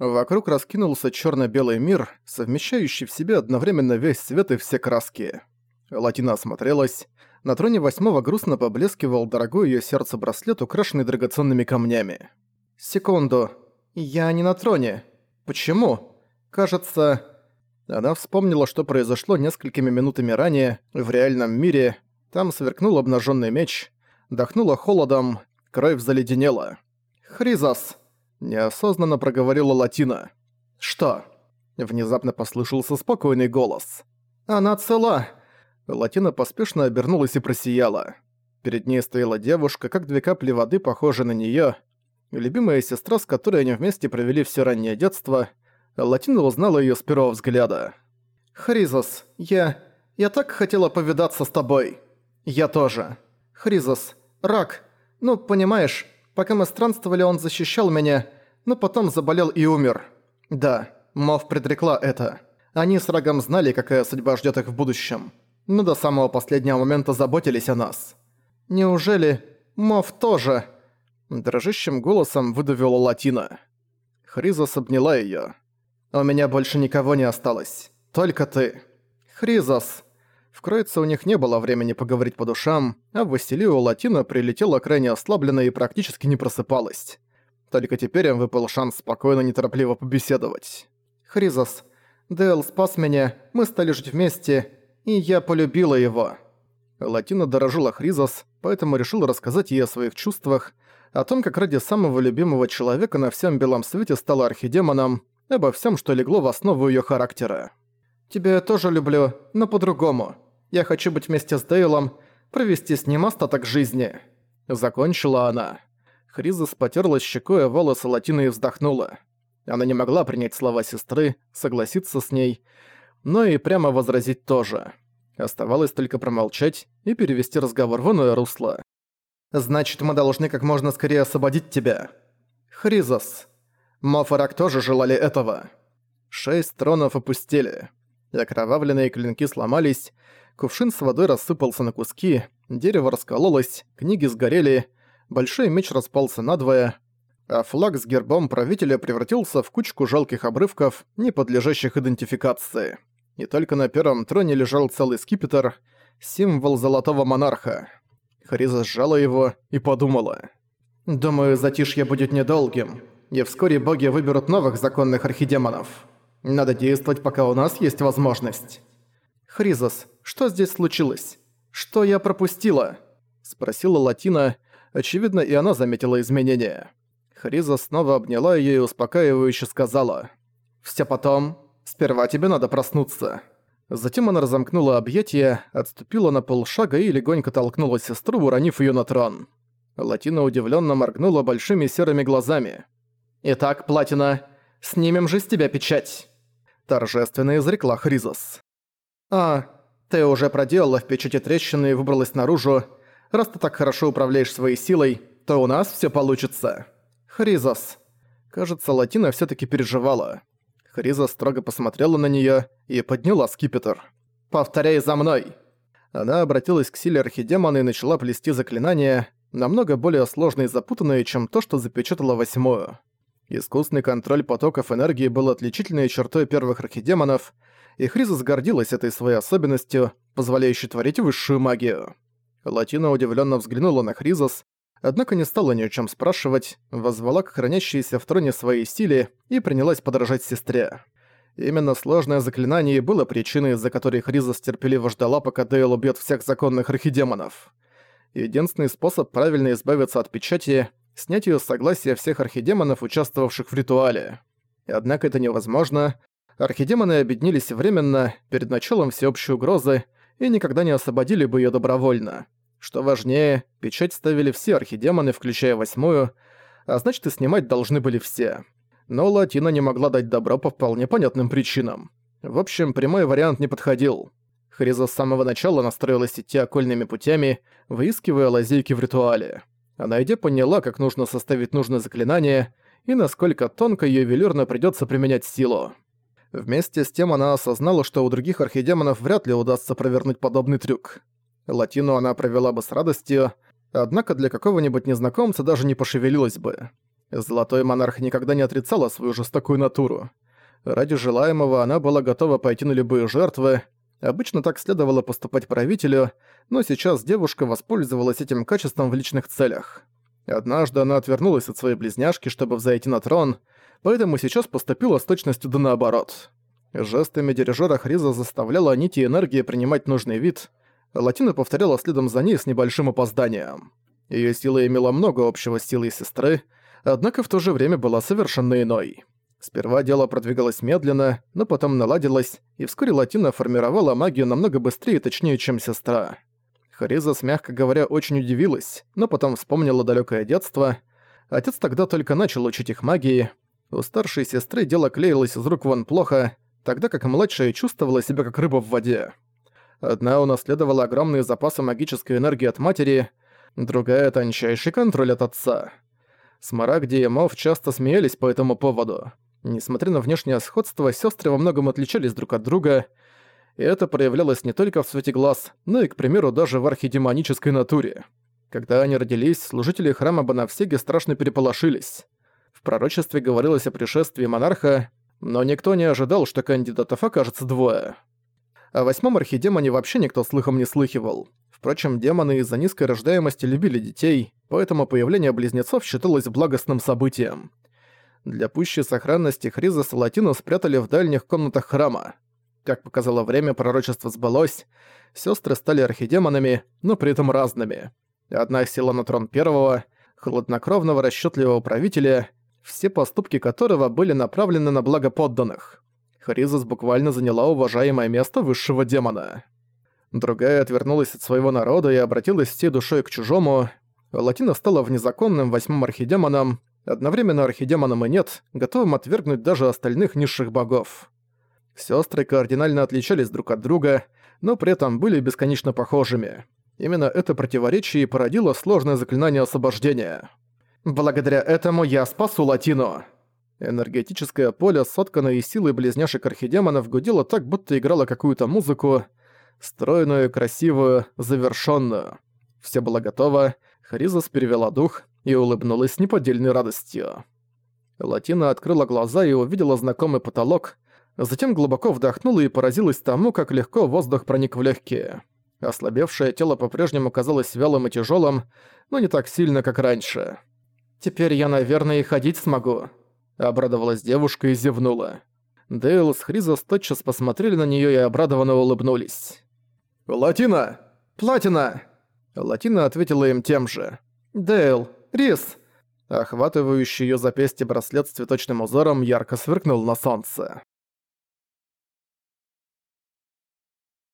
Вокруг раскинулся черно-белый мир, совмещающий в себе одновременно весь свет и все краски. Латина осмотрелась. На троне восьмого грустно поблескивал дорогой ее сердце браслет, украшенный драгоценными камнями. «Секунду. Я не на троне. Почему? Кажется...» Она вспомнила, что произошло несколькими минутами ранее, в реальном мире. Там сверкнул обнаженный меч, дохнуло холодом, кровь заледенела. «Хризос!» Неосознанно проговорила Латина. «Что?» Внезапно послышался спокойный голос. «Она цела!» Латина поспешно обернулась и просияла. Перед ней стояла девушка, как две капли воды, похожая на неё. Любимая сестра, с которой они вместе провели всё раннее детство. Латина узнала её с первого взгляда. «Хризос, я... я так хотела повидаться с тобой!» «Я тоже. Хризос, рак. Ну, понимаешь, Пока мы странствовали, он защищал меня, но потом заболел и умер. Да, Мов предрекла это. Они с Рагом знали, какая судьба ждет их в будущем. Но до самого последнего момента заботились о нас. Неужели Мов тоже? Дрожащим голосом выдавила Латина. Хризос обняла её. «У меня больше никого не осталось. Только ты. Хризос!» В Кройце у них не было времени поговорить по душам, а в Василию Латина прилетела крайне ослабленная и практически не просыпалась. Только теперь им выпал шанс спокойно неторопливо побеседовать. «Хризос, Дэл спас меня, мы стали жить вместе, и я полюбила его». Латина дорожила Хризос, поэтому решила рассказать ей о своих чувствах, о том, как ради самого любимого человека на всем белом свете стала архидемоном, обо всем, что легло в основу ее характера. «Тебя я тоже люблю, но по-другому. Я хочу быть вместе с Дейлом, провести с ним остаток жизни». Закончила она. Хризис потерлась щекой волосы Латины и вздохнула. Она не могла принять слова сестры, согласиться с ней, но и прямо возразить тоже. Оставалось только промолчать и перевести разговор в иное русло. «Значит, мы должны как можно скорее освободить тебя. Хризос. Мофарак тоже желали этого». Шесть тронов опустили. Окровавленные клинки сломались, кувшин с водой рассыпался на куски, дерево раскололось, книги сгорели, большой меч распался надвое, а флаг с гербом правителя превратился в кучку жалких обрывков, не подлежащих идентификации. И только на первом троне лежал целый скипетр, символ золотого монарха. Хариза сжала его и подумала. «Думаю, затишье будет недолгим, и вскоре боги выберут новых законных архидемонов». Надо действовать, пока у нас есть возможность. Хризос, что здесь случилось? Что я пропустила? Спросила Латина. Очевидно, и она заметила изменения. Хриза снова обняла её и успокаивающе сказала. «Всё потом. Сперва тебе надо проснуться». Затем она разомкнула объятия, отступила на полшага и легонько толкнула сестру, уронив её на трон. Латина удивлённо моргнула большими серыми глазами. «Итак, Платина, снимем же с тебя печать» торжественно изрекла Хризос. «А, ты уже проделала в печати трещины и выбралась наружу. Раз ты так хорошо управляешь своей силой, то у нас все получится. Хризос». Кажется, Латина все таки переживала. Хризос строго посмотрела на нее и подняла скипетр. «Повторяй за мной!» Она обратилась к силе архидемона и начала плести заклинания, намного более сложные и запутанные, чем то, что запечатала восьмую. Искусный контроль потоков энергии был отличительной чертой первых архидемонов, и Хризис гордилась этой своей особенностью, позволяющей творить высшую магию. Латина удивленно взглянула на Хризис, однако не стала ни о чем спрашивать, возвала к хранящейся в троне своей силе и принялась подражать сестре. Именно сложное заклинание было причиной, из-за которой Хризис терпеливо ждала, пока Дейл убьет всех законных архидемонов. Единственный способ правильно избавиться от печати снять ее с согласия всех архидемонов, участвовавших в ритуале. Однако это невозможно. Архидемоны объединились временно, перед началом всеобщей угрозы, и никогда не освободили бы ее добровольно. Что важнее, печать ставили все архидемоны, включая восьмую, а значит и снимать должны были все. Но Латина не могла дать добро по вполне понятным причинам. В общем, прямой вариант не подходил. Хриза с самого начала настроилась идти окольными путями, выискивая лазейки в ритуале а найдя поняла, как нужно составить нужное заклинание и насколько тонко и ювелирно придётся применять силу. Вместе с тем она осознала, что у других архидемонов вряд ли удастся провернуть подобный трюк. Латину она провела бы с радостью, однако для какого-нибудь незнакомца даже не пошевелилась бы. Золотой монарх никогда не отрицала свою жестокую натуру. Ради желаемого она была готова пойти на любые жертвы. Обычно так следовало поступать правителю, но сейчас девушка воспользовалась этим качеством в личных целях. Однажды она отвернулась от своей близняшки, чтобы взойти на трон, поэтому сейчас поступила с точностью да наоборот. Жестами дирижера Хриза заставляла нити энергии принимать нужный вид. Латина повторяла следом за ней с небольшим опозданием. Её сила имела много общего с силой сестры, однако в то же время была совершенно иной. Сперва дело продвигалось медленно, но потом наладилось, и вскоре Латина формировала магию намного быстрее и точнее, чем сестра. Харизас, мягко говоря, очень удивилась, но потом вспомнила далёкое детство. Отец тогда только начал учить их магии. У старшей сестры дело клеилось из рук вон плохо, тогда как младшая чувствовала себя как рыба в воде. Одна унаследовала огромные запасы магической энергии от матери, другая — тончайший контроль от отца. Смарагди и Мов часто смеялись по этому поводу. Несмотря на внешнее сходство, сестры во многом отличались друг от друга, и это проявлялось не только в цвете глаз, но и, к примеру, даже в архидемонической натуре. Когда они родились, служители храма Банавсеги страшно переполошились. В пророчестве говорилось о пришествии монарха, но никто не ожидал, что кандидатов окажется двое. О восьмом архидемоне вообще никто слыхом не слыхивал. Впрочем, демоны из-за низкой рождаемости любили детей, поэтому появление близнецов считалось благостным событием. Для пущей сохранности Хриза и Латину спрятали в дальних комнатах храма. Как показало время, пророчество сбылось. Сестры стали архидемонами, но при этом разными. Одна села на трон первого, хладнокровного расчетливого правителя, все поступки которого были направлены на благо подданных. Хризис буквально заняла уважаемое место высшего демона. Другая отвернулась от своего народа и обратилась всей душой к чужому. Латина стала внезаконным восьмым архидемоном, одновременно архидемоном и нет, готовым отвергнуть даже остальных низших богов. Сестры кардинально отличались друг от друга, но при этом были бесконечно похожими. Именно это противоречие и породило сложное заклинание освобождения. «Благодаря этому я спасу Латину!» Энергетическое поле, сотканное из силы близняшек архидемонов, гудело так, будто играло какую-то музыку, стройную, красивую, завершенную. Все было готово, Харизас перевела дух и улыбнулась с неподдельной радостью. Латина открыла глаза и увидела знакомый потолок, затем глубоко вдохнула и поразилась тому, как легко воздух проник в легкие. Ослабевшее тело по-прежнему казалось вялым и тяжелым, но не так сильно, как раньше. «Теперь я, наверное, и ходить смогу», — обрадовалась девушка и зевнула. Дейл с Хризос тотчас посмотрели на нее и обрадованно улыбнулись. «Латина! Платина!» Латина ответила им тем же. «Дейл! Рис!» Охватывающий ее запястье браслет с цветочным узором ярко сверкнул на солнце.